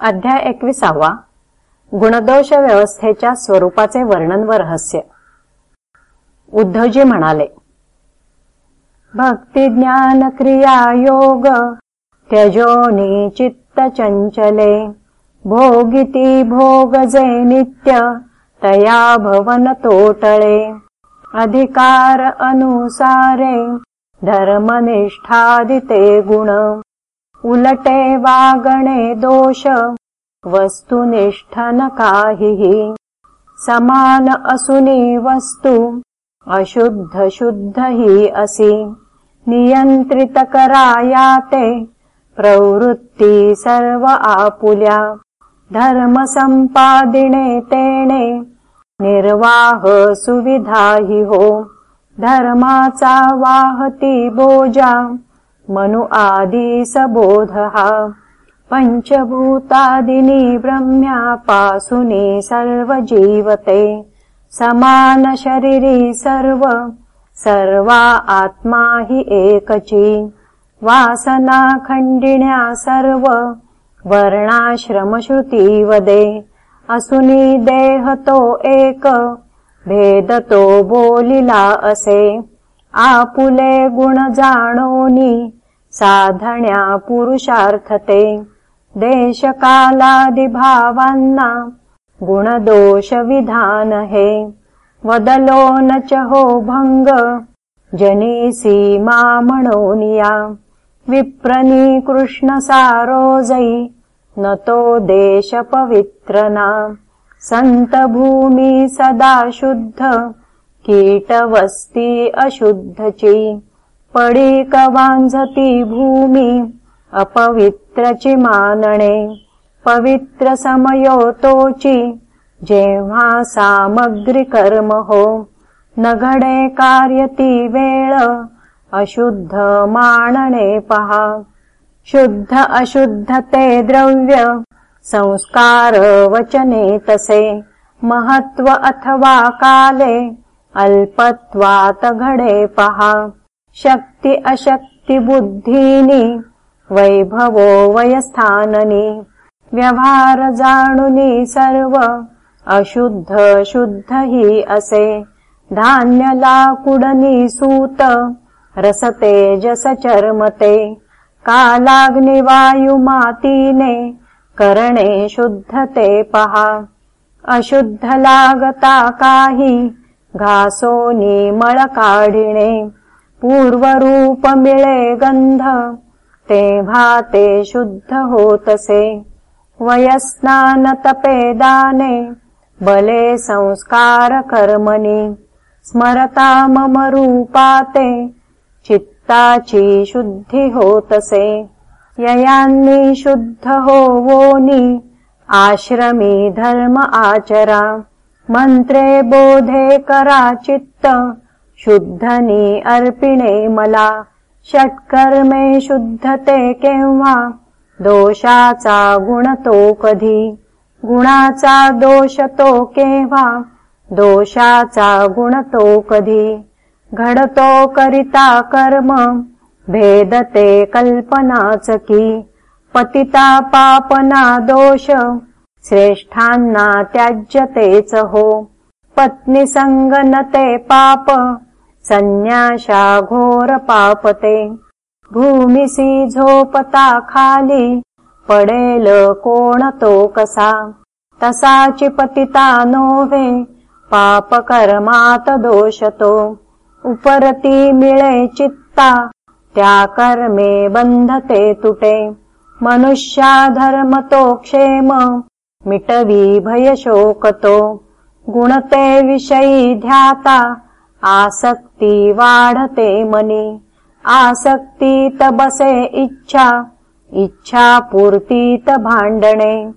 अध्याय एकविसावा. गुणदोष व्यवस्थेच्या स्वरूपाचे वर्णन व रहस्य. उद्धवजी म्हणाले भक्ती ज्ञान क्रिया योग त्यजोनी चित्त चंचले भोगिती भोगजे नित्य तया भवन तोटळे अधिकार अनुसारे धर्मनिष्ठादिते गुण उलटे वागणे दोष वस्तुनिष्ठ न काहिहि समान असुनी वस्तु अशुद्ध शुद्ध हि असि। नियन्त्रित करायाते प्रवृत्ति सर्व आपुल्या। धर्म सम्पादिने तेणे निर्वाह सुविधा हि हो। धर्माचा वाहती बोजा मनु आदि सबोधः पञ्चभूतादिनी ब्रह्म्यापासुनी सर्वजीवते। समान शरीरी सर्व सर्वा आत्मा हि एकची। वासना खण्डिण्या सर्व वर्णाश्रमश्रुती वदे असुनी देहतो एक भेदतो बोलिला असे। आपुले गुण जाणोनी साधण्या पुरुषार्थते। देशकालादिभावान्ना गुणदोषविधान हे वदलो न च हो भङ्ग। जनी सीमा मनोनिया। विप्रनी कृष्णसारोजै न तो देशपवित्रना। सन्तभूमि सदा शुद्ध। कीटवस्ति अशुद्धची पडिकवाञ्झति भूमि अपवित्रचि मानणे पवित्र समयोतोचि जेव्हा सामग्री कर्म हो न घडे कार्यती वेळ अशुद्ध मानणे पहा शुद्ध अशुद्ध ते द्रव्य संस्कार वचने तसे महत्व अथवा काले अल्पत्वात घडे पहा शक्ति अशक्ति बुद्धीनि वैभवो वयस्थाननि व्यवहार जाणुनि सर्व अशुद्ध शुद्ध हि असे धान्य लाकुडनि सूत रसते जस चर्मते कालाग्निवायुमातीने करणे शुद्धते पहा। अशुद्ध लागता काही घासोनी मळ काढिणे पूर्वरूप गंध तेव्हा ते शुद्ध होतसे। वयस्नान तपे दाने बले संस्कार कर्मणी स्मरता मम रूपाते चित्ताची शुद्धि होतसे। ययांनी शुद्ध होवोनी आश्रमी धर्म आचरा। मंत्रे बोधे करा चित्त शुद्धनी अर्पिणे मला षट्कर्मे शुद्धते केव्हा? दोषाचा गुण तो कधी? गुण तो कधी? घडतो करिता कर्म भेदते कल्पनाच की? पतिता पापना दोष श्रेष्ठांना त्याज्यतेच हो? पत्नी संगनते पाप संन्याशा घोर पापते खाली पडेल कोण तो कसा तसाची पतिता नोवे पाप कर्मात दोषतो। उपरती मिळे चित्ता त्या कर्मे बंधते तुटे। मनुष्या धर्म तो क्षेम मिटवी भय शोकतो गुणते विषयी ध्याता आसक्ति वाढते मनी। आसक्तीत बसे इच्छा। इच्छा पूर्तीत भाण्डणे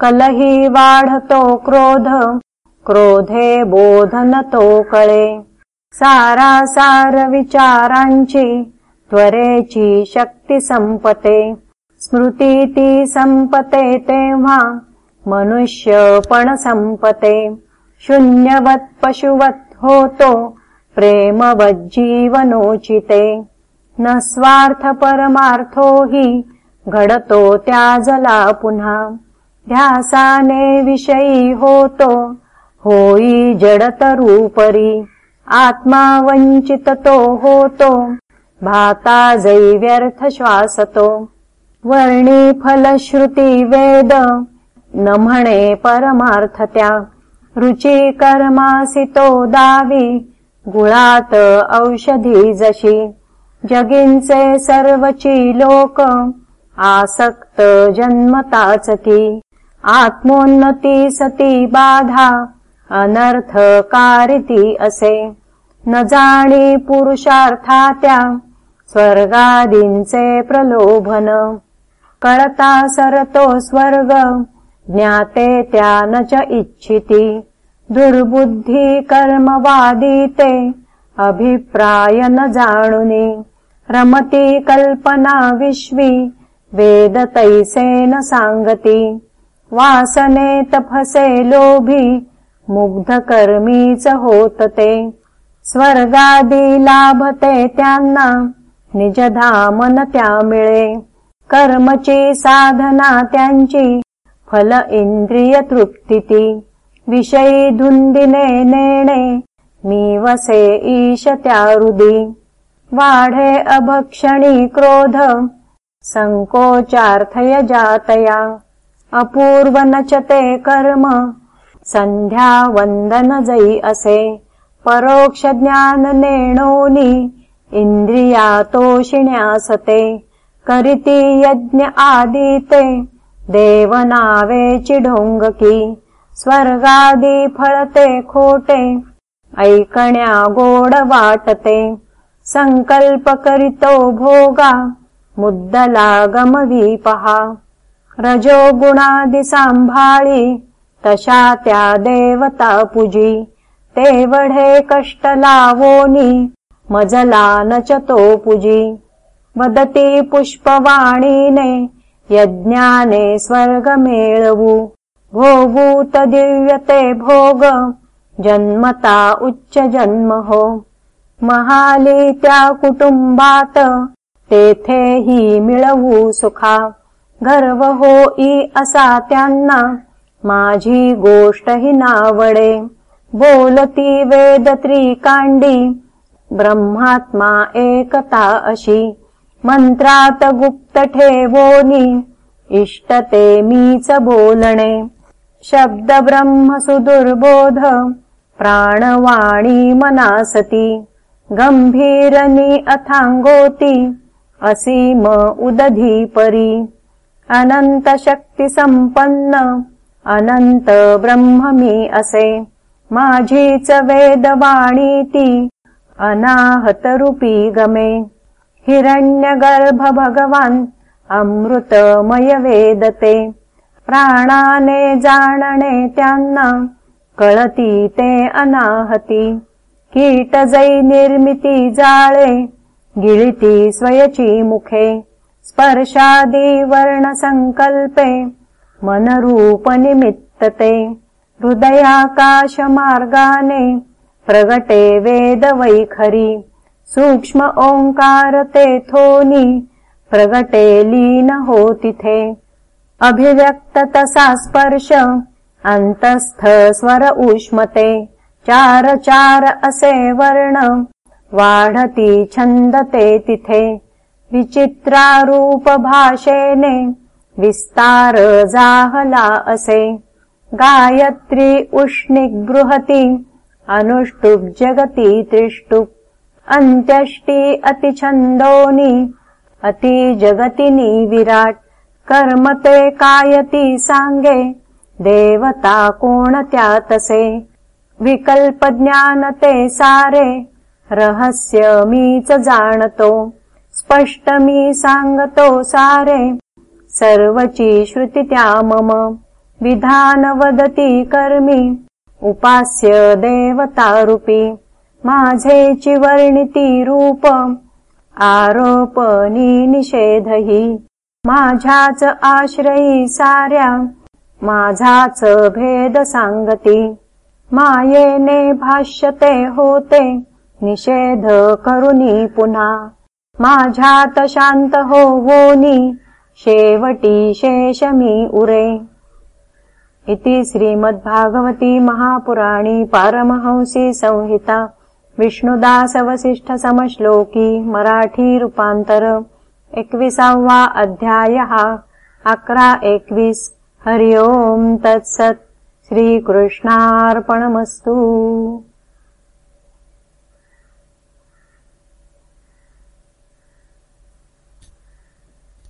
कलही वाढतो क्रोध। क्रोधे बोधनतो कळे। सारासार विचारांची त्वरेची शक्ती संपते। स्मृतीती संपते तेव्हा मनुष्यपण संपते। शून्यवत् पशुवत् होतो प्रेमवज्जीवनोचिते। न स्वार्थ परमार्थो हि घडतो त्याजला पुनः ध्यासाने विषयी होतो होई जडतरूपरी। आत्मा वञ्चिततो होतो भाता जैव्यर्थ श्वासतो। वर्णी फलश्रुती वेद न म्हणे परमार्थत्या। रुची कर्मासितो दावी गुळात औषधी जशी. जगिंचे सर्वची लोक आसक्त जन्मताच ती. आत्मोन्नती सती बाधा अनर्थ कारिती असे. न जाणी पुरुषार्था त्या स्वर्गादींचे प्रलोभन. कळता सरतो स्वर्ग ज्ञाते त्या न च इच्छिती. दुर्बुद्धी कर्मवादीते अभिप्राय न जाणुनी। रमती कल्पना विश्वी वेद तैसेन वासने होतते। स्वर्गादी लाभते त्यांना निजधामन त्या मिळे कर्मची साधना त्यांची फल इंद्रिय तृप्ती विषयी धुंदिने नेणे मी वसे ईश त्या रुदी वाढे अभक्षणी क्रोध संकोचार्थय जातया अपूर्व नचते कर्म संध्या वंदन जई असे। परोक्ष ज्ञान नेणोनी इंद्रिया तोषिण्यासते करिती यज्ञ आदिते देवनावे चिडोंगकी स्वर्गादी फळते खोटे ऐकण्या गोड वाटते। संकल्प करितो भोगा मुद्दलागमवी पहा रजो गुणादि त्या देवता पुजी। ते वढे कष्ट लावोनी मजला नचतो पुजी। वदती पुष्पवाणीने यज्ञाने स्वर्ग मेळवू भोगूत दिव्यते भोग जन्मता उच्च जन्म हो महाली त्या कुटुंबात तेथे ही मिळवू सुखा। गर्व होई असा त्यांना माझी गोष्ट ही नावडे। बोलती वेद त्रिकांडी ब्रह्मात्मा एकता अशी। मंत्रात गुप्त ठेवोनी इष्टते मीच बोलणे शब्द ब्रह्म सुदुर्बोध प्राणवाणी मनासती गंभीरनी अथांगोती असीम उदधी परी अनंत शक्ती संपन्न अनंत ब्रह्ममी असे। माझीच वेदवाणी ती अनाहत रूपी गमे। हिरण्यगर्भ भगवान अमृतमय वेदते प्राणाने जाणणे त्यांना कळती ते अनाहती. कीट जै निर्मिती जाळे गिळिती स्वयची मुखे स्पर्शादी वर्ण संकल्पे मनरूप निमित्तते. हृदयाकाश मार्गाने प्रगटे वेद वैखरी सूक्ष्म ओंकार ते थोनी प्रगटे लीन हो तिथे अभिव्यक्त स्पर्श अंतस्थ स्वर उष्मते चार चार असे वर्ण वाढती छन्दते तिथे विचित्रारूपभाषेने विस्तार जाहला असे गायत्री उष्णिग्बृहति अनुष्टुप् जगति त्रिष्टुप् अन्त्यष्टि अतिछन्दोनि अतिजगतिनि विराट् कर्मते कायति साङ्गे देवता कोणत्यातसे विकल्पज्ञानते सारे रहस्य मीच जाणतो स्पष्ट मी सांगतो सारे। सर्वची श्रुती त्या मम विधान वदती कर्मी उपास्य देवतारूपी माझेची वर्णिती रूप आरोपनी निषेधही माझ्याच आश्रयी साऱ्या माझाच भेद सांगती. मायेने भाष्यते होते निषेध करुनी पुन्हा. माझ्यात शांत होवोनी शेवटी शेष मी उरे. इति श्रीमद्भागवती महापुराणी पारमहंसी संहिता विष्णुदासवसिष्ठसमश्लोकी मराठीरूपान्तर एकविसावा अध्यायः। अक्रा एकविस्। हरि ओम् तत्सत्। श्रीकृष्णार्पणमस्तु